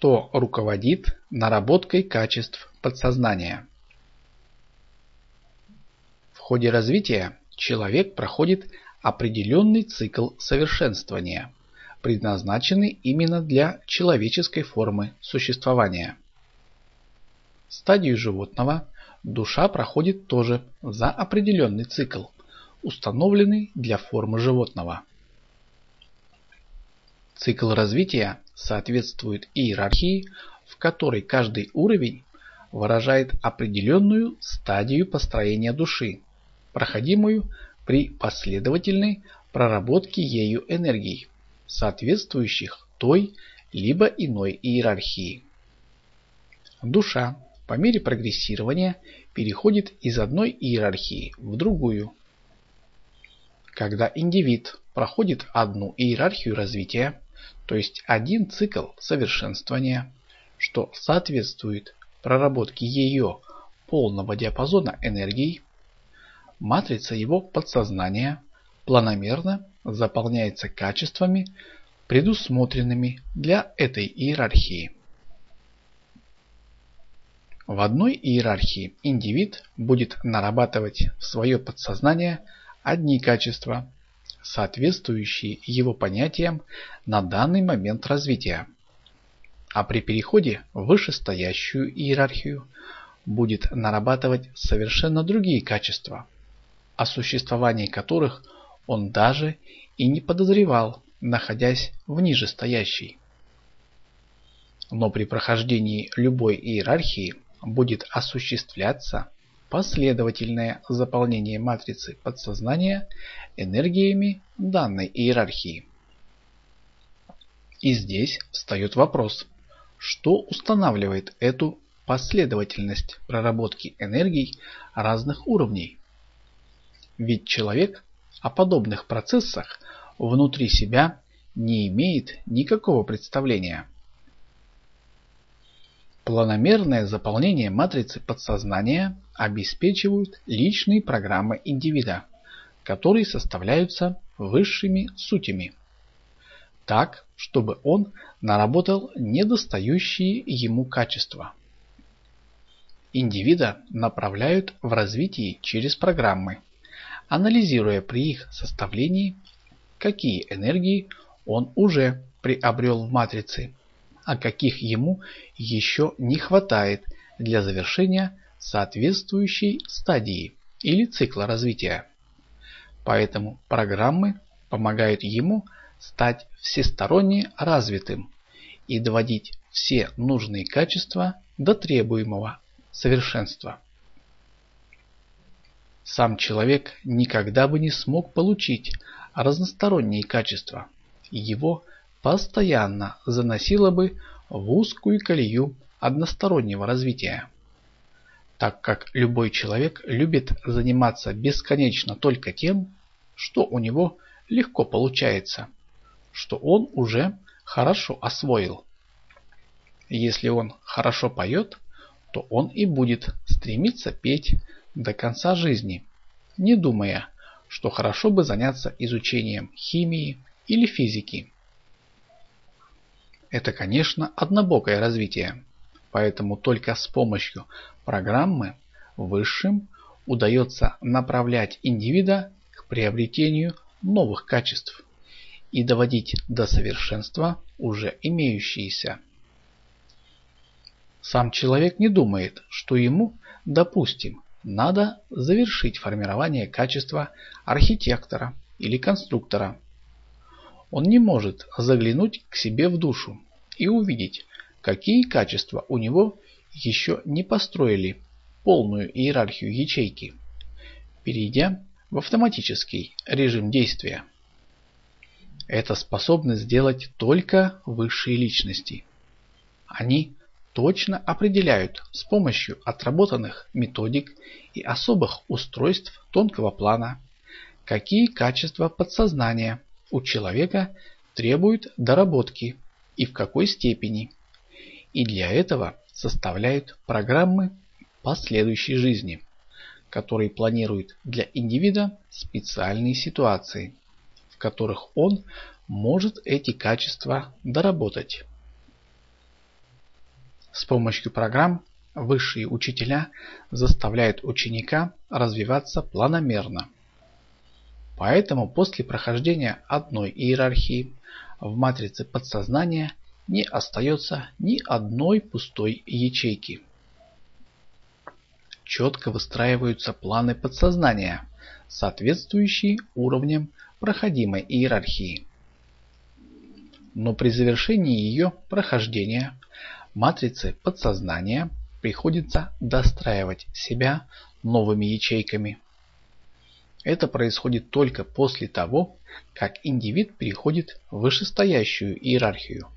что руководит наработкой качеств подсознания. В ходе развития человек проходит определенный цикл совершенствования, предназначенный именно для человеческой формы существования. Стадию животного душа проходит тоже за определенный цикл, установленный для формы животного. Цикл развития соответствует иерархии, в которой каждый уровень выражает определенную стадию построения души, проходимую при последовательной проработке ею энергий, соответствующих той либо иной иерархии. Душа по мере прогрессирования переходит из одной иерархии в другую. Когда индивид проходит одну иерархию развития, то есть один цикл совершенствования, что соответствует проработке ее полного диапазона энергий, матрица его подсознания планомерно заполняется качествами, предусмотренными для этой иерархии. В одной иерархии индивид будет нарабатывать в свое подсознание одни качества, соответствующие его понятиям на данный момент развития. А при переходе в вышестоящую иерархию будет нарабатывать совершенно другие качества, о существовании которых он даже и не подозревал, находясь в нижестоящей. Но при прохождении любой иерархии будет осуществляться последовательное заполнение матрицы подсознания энергиями данной иерархии. И здесь встает вопрос, что устанавливает эту последовательность проработки энергий разных уровней? Ведь человек о подобных процессах внутри себя не имеет никакого представления. Планомерное заполнение матрицы подсознания обеспечивают личные программы индивида, которые составляются высшими сутями. Так, чтобы он наработал недостающие ему качества. Индивида направляют в развитии через программы, анализируя при их составлении, какие энергии он уже приобрел в матрице а каких ему еще не хватает для завершения соответствующей стадии или цикла развития. Поэтому программы помогают ему стать всесторонне развитым и доводить все нужные качества до требуемого совершенства. Сам человек никогда бы не смог получить разносторонние качества. Его постоянно заносило бы в узкую колею одностороннего развития. Так как любой человек любит заниматься бесконечно только тем, что у него легко получается, что он уже хорошо освоил. Если он хорошо поет, то он и будет стремиться петь до конца жизни, не думая, что хорошо бы заняться изучением химии или физики. Это, конечно, однобокое развитие, поэтому только с помощью программы высшим удается направлять индивида к приобретению новых качеств и доводить до совершенства уже имеющиеся. Сам человек не думает, что ему, допустим, надо завершить формирование качества архитектора или конструктора – он не может заглянуть к себе в душу и увидеть, какие качества у него еще не построили полную иерархию ячейки, перейдя в автоматический режим действия. Это способны сделать только высшие личности. Они точно определяют с помощью отработанных методик и особых устройств тонкого плана, какие качества подсознания у человека требуют доработки и в какой степени. И для этого составляют программы последующей жизни, которые планируют для индивида специальные ситуации, в которых он может эти качества доработать. С помощью программ высшие учителя заставляют ученика развиваться планомерно. Поэтому после прохождения одной иерархии в матрице подсознания не остается ни одной пустой ячейки. Четко выстраиваются планы подсознания, соответствующие уровням проходимой иерархии. Но при завершении ее прохождения матрицы подсознания приходится достраивать себя новыми ячейками. Это происходит только после того, как индивид переходит в вышестоящую иерархию.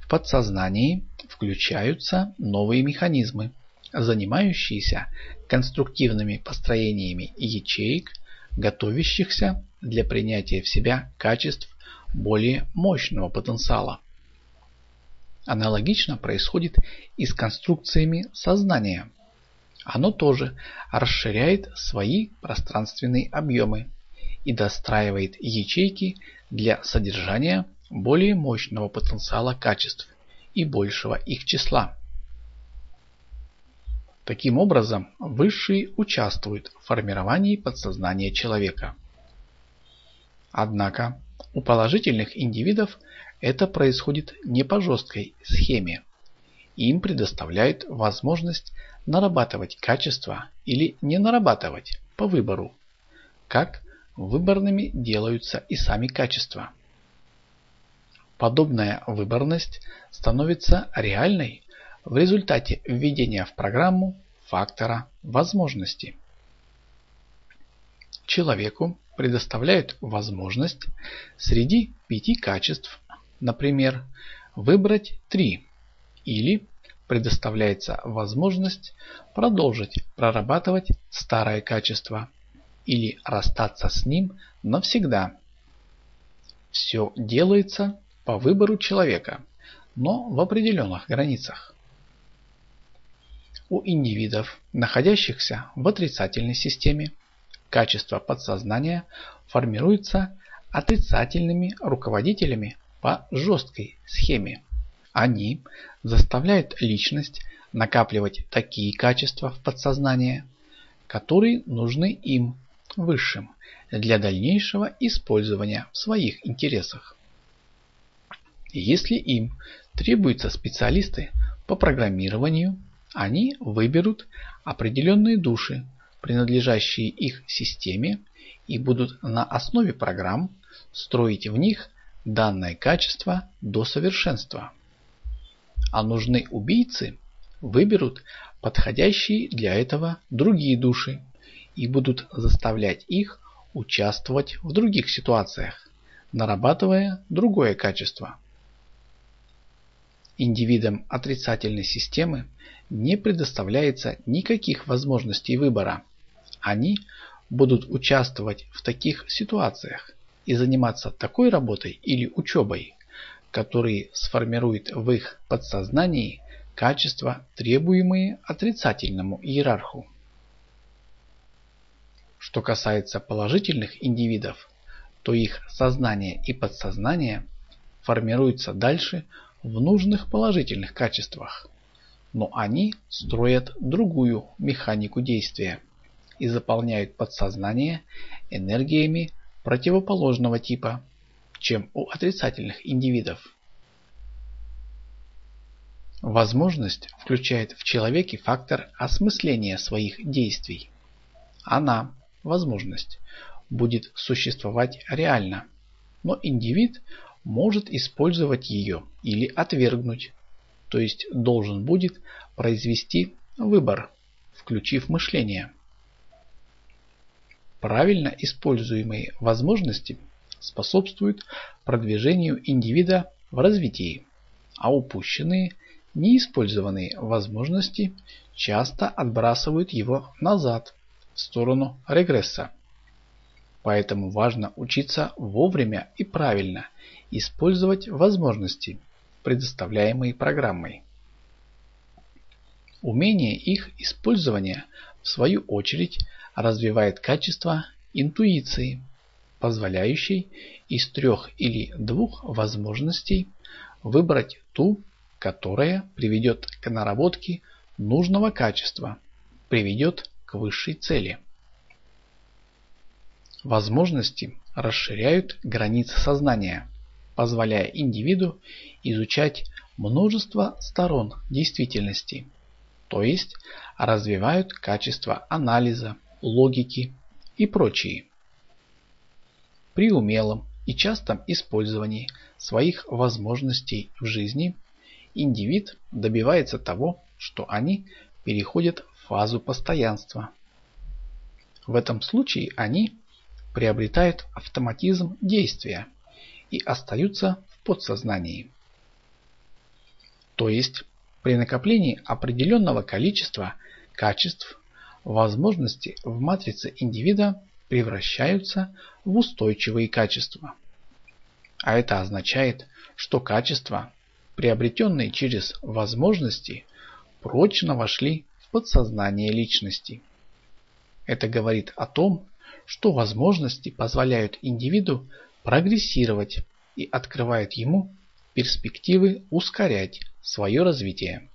В подсознании включаются новые механизмы, занимающиеся конструктивными построениями ячеек, готовящихся для принятия в себя качеств более мощного потенциала. Аналогично происходит и с конструкциями сознания. Оно тоже расширяет свои пространственные объемы и достраивает ячейки для содержания более мощного потенциала качеств и большего их числа. Таким образом, высшие участвуют в формировании подсознания человека. Однако у положительных индивидов это происходит не по жесткой схеме. Им предоставляют возможность нарабатывать качество или не нарабатывать по выбору, как выборными делаются и сами качества. Подобная выборность становится реальной в результате введения в программу фактора возможности. Человеку предоставляют возможность среди пяти качеств, например, выбрать три или предоставляется возможность продолжить прорабатывать старое качество или расстаться с ним навсегда. Все делается по выбору человека, но в определенных границах. У индивидов, находящихся в отрицательной системе, качество подсознания формируется отрицательными руководителями по жесткой схеме. Они заставляют личность накапливать такие качества в подсознании, которые нужны им, высшим, для дальнейшего использования в своих интересах. Если им требуются специалисты по программированию, они выберут определенные души, принадлежащие их системе, и будут на основе программ строить в них данное качество до совершенства. А нужны убийцы, выберут подходящие для этого другие души и будут заставлять их участвовать в других ситуациях, нарабатывая другое качество. Индивидам отрицательной системы не предоставляется никаких возможностей выбора. Они будут участвовать в таких ситуациях и заниматься такой работой или учебой, которые сформируют в их подсознании качества, требуемые отрицательному иерарху. Что касается положительных индивидов, то их сознание и подсознание формируются дальше в нужных положительных качествах, но они строят другую механику действия и заполняют подсознание энергиями противоположного типа, чем у отрицательных индивидов. Возможность включает в человеке фактор осмысления своих действий. Она, возможность, будет существовать реально, но индивид может использовать ее или отвергнуть, то есть должен будет произвести выбор, включив мышление. Правильно используемые возможности способствуют продвижению индивида в развитии, а упущенные, неиспользованные возможности часто отбрасывают его назад, в сторону регресса. Поэтому важно учиться вовремя и правильно использовать возможности, предоставляемые программой. Умение их использования, в свою очередь, развивает качество интуиции, позволяющей из трех или двух возможностей выбрать ту, которое приведет к наработке нужного качества, приведет к высшей цели. Возможности расширяют границы сознания, позволяя индивиду изучать множество сторон действительности, то есть развивают качество анализа, логики и прочие. При умелом и частом использовании своих возможностей в жизни индивид добивается того, что они переходят в фазу постоянства. В этом случае они приобретают автоматизм действия и остаются в подсознании. То есть при накоплении определенного количества качеств возможности в матрице индивида превращаются в устойчивые качества. А это означает, что качества, приобретенные через возможности, прочно вошли в подсознание личности. Это говорит о том, что возможности позволяют индивиду прогрессировать и открывают ему перспективы ускорять свое развитие.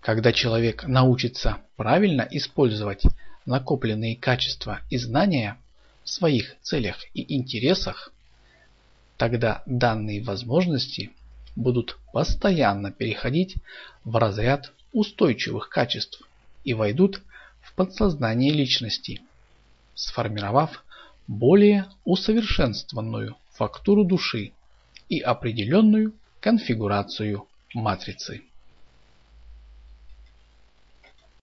Когда человек научится правильно использовать накопленные качества и знания в своих целях и интересах, тогда данные возможности будут постоянно переходить в разряд устойчивых качеств и войдут в подсознание личности, сформировав более усовершенствованную фактуру души и определенную конфигурацию матрицы.